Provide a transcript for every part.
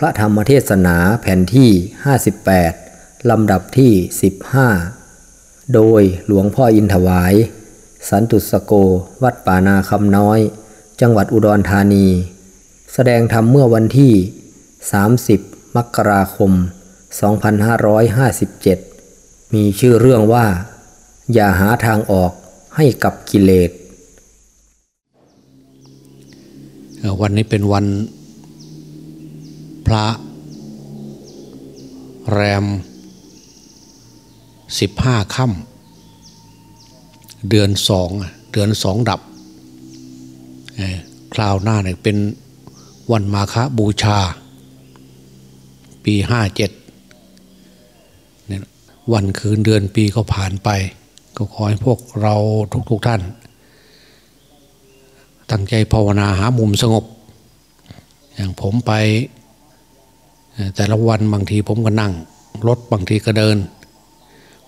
พระธรรมเทศนาแผ่นที่ 58 ลำดับที่ 15 โดยหลวงพ่ออินถวาย สันตุสโกวัดป่านาคำน้อย จังหวัดอุดรธานี แสดงธรรมเมื่อวันที่ 30 มกราคม 2557 มีชื่อเรื่องว่า อย่าหาทางออกให้กับกิเลสวันนี้เป็นวัน พระแรมสิบห้าค่ำเดือนสองเดือนสองดับคราวหน้าเนี่ยเป็นวันมาฆบูชา ปีห้าเจ็ดเนี่ยวันคืนเดือนปีก็ผ่านไป ก็ขอให้พวกเราทุกๆทท่าน ตั้งใจภาวนาหามุมสงบ อย่างผมไป แต่ละวันบางทีผมก็นั่งรถบางทีก็เดิน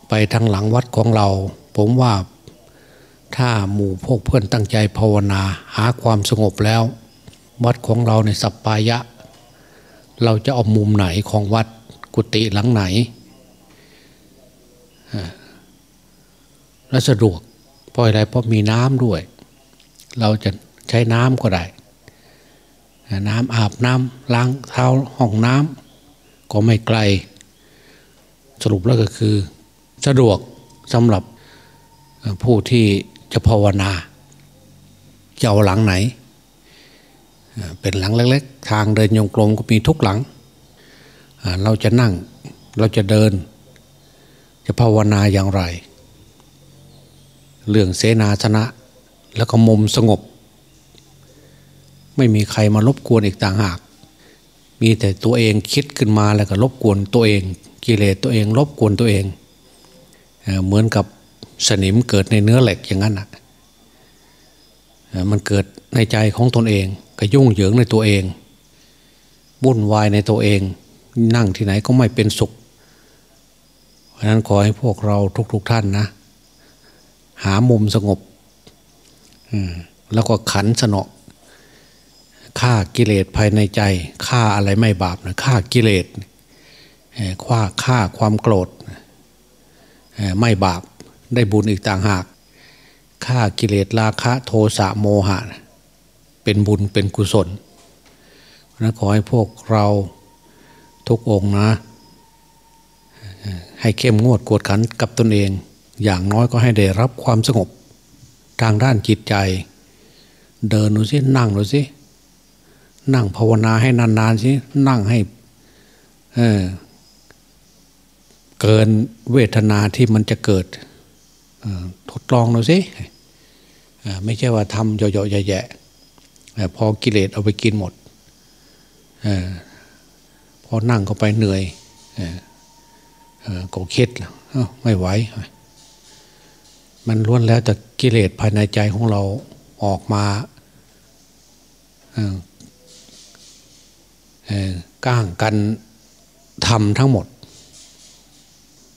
ไปทางหลังวัดของเรา ผมว่าถ้าหมู่พวกเพื่อนตั้งใจภาวนาหาความสงบแล้ว วัดของเราในสัปปายะ เราจะเอามุมไหนของวัดกุฏิหลังไหนและสะดวกเพราะอะไรเพราะมีน้ำด้วย เราจะใช้น้ำก็ได้ น้ำอาบน้ำล้างเท้าห้องน้ำ ก็ไม่ไกล สรุปแล้วก็คือสะดวกสำหรับผู้ที่จะภาวนาจะเอาหลังไหน เป็นหลังเล็กๆ ทางเดินยงกลมก็มีทุกหลัง เราจะนั่งเราจะเดิน จะภาวนาอย่างไร เรื่องเสนาสนะ แล้วก็มุมสงบ ไม่มีใครมารบกวนอีกต่างหาก มีแต่ตัวเองคิดขึ้นมาแล้วก็รบกวนตัวเอง กิเลสตัวเองรบกวนตัวเองเหมือนกับสนิมเกิดในเนื้อเหล็กอย่างนั้นอะมันเกิดในใจของตนเองก็ยุ่งเหยิงในตัวเองวุ่นวายในตัวเอง นั่งที่ไหนก็ไม่เป็นสุข เพราะฉะนั้นขอให้พวกเราทุกๆทท่านนะ หามุมสงบแล้วก็ขันสนอ ฆ่ากิเลสภายในใจฆ่าอะไรไม่บาปนะฆ่ากิเลสฆ่าฆ่าความโกรธไม่บาปได้บุญอีกต่างหากฆ่ากิเลสราคะโทสะโมหะ เป็นบุญเป็นกุศลเพราะขอให้พวกเราทุกองนะ ให้เข้มงวดกวดขันกับตนเอง อย่างน้อยก็ให้ได้รับความสงบ ทางด้านจิตใจ เดินดูสินั่งดูสิ นั่งภาวนาให้นานๆสินั่งให้เเกินเวทนาที่มันจะเกิดทดลองดูสิไม่ใช่ว่าทำเยาะๆแย่ๆพอกิเลสเอาไปกินหมดอพอนั่งเข้าไปเหนื่อยเออเออก็คิดแล้วไม่ไหวมันล้วนแล้วแต่กิเลสภายในใจของเราออกมา ก้างกันทำทั้งหมด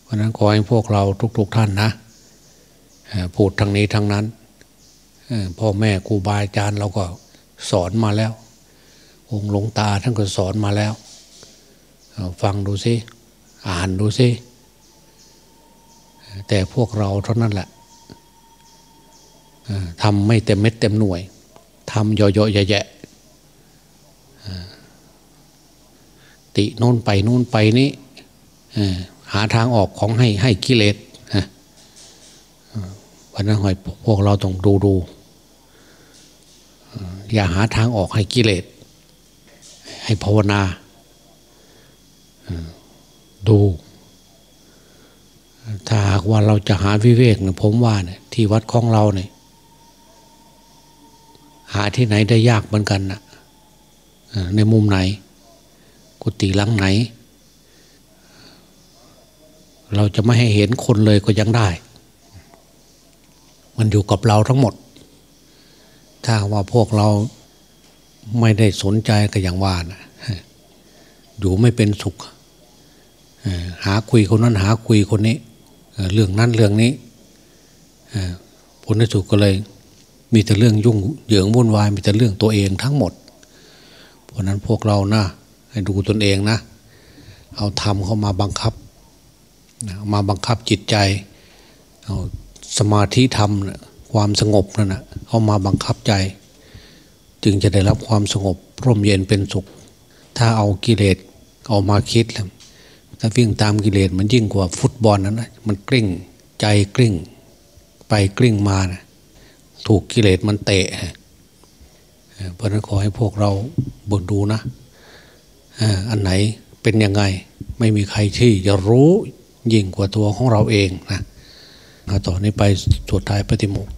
เพราะนั้นขอให้พวกเราทุก ๆท่านนะพูดทางนี้ทางนั้นพ่อแม่ครูบาอาจารย์เราก็สอนมาแล้ว องค์หลวงตาท่านก็สอนมาแล้ว ฟังดูสิอ่านดูสิแต่พวกเราเท่านั้นแหละทำไม่เต็มเม็ดเต็มหน่วยทำเยอะๆแยะๆ ติโน่นไปโน่นไปนี่หาทางออกของให้ให้กิเลสฮะวันนั้นหอยพวกเราต้องดูดูอย่าหาทางออกให้กิเลส ให้ภาวนาดู ถ้าหากว่าเราจะหาวิเวกนี่ยผมว่าเนี่ยที่วัดของเราเนี่ยหาที่ไหนได้ยากเหมือนกันนะในมุมไหน กุฏิหลังไหน เราจะไม่ให้เห็นคนเลยก็ยังได้ มันอยู่กับเราทั้งหมด ถ้าว่าพวกเราไม่ได้สนใจก็อย่างว่านะอยู่ไม่เป็นสุข หาคุยคนนั้นหาคุยคนนี้ เรื่องนั้นเรื่องนี้ผลที่สุดก็เลย มีแต่เรื่องยุ่งเหยิงวุ่นวายมีแต่เรื่องตัวเองทั้งหมด เพราะนั้นพวกเรานะให้ ดูตนเองนะ เอาธรรมเข้ามาบังคับมาบังคับจิตใจ เอาสมาธิธรรมนะความสงบนั่นนะเข้ามาบังคับใจ จึงจะได้รับความสงบร่มเย็นเป็นสุข ถ้าเอากิเลสเอามาคิดแล้วถ้าวิ่งตามกิเลสมันยิ่งกว่าฟุตบอลนั้นนะมันกลิ้งใจกลิ้ง ไปกลิ้งมานะถูกกิเลสมันเตะเพราะนั้นขอให้พวกเราบนดูนะ อันไหนเป็นยังไงไม่มีใครที่จะรู้ยิ่งกว่าตัวของเราเองนะต่อนนี้ไปสุดท้ายปฏิโมกข์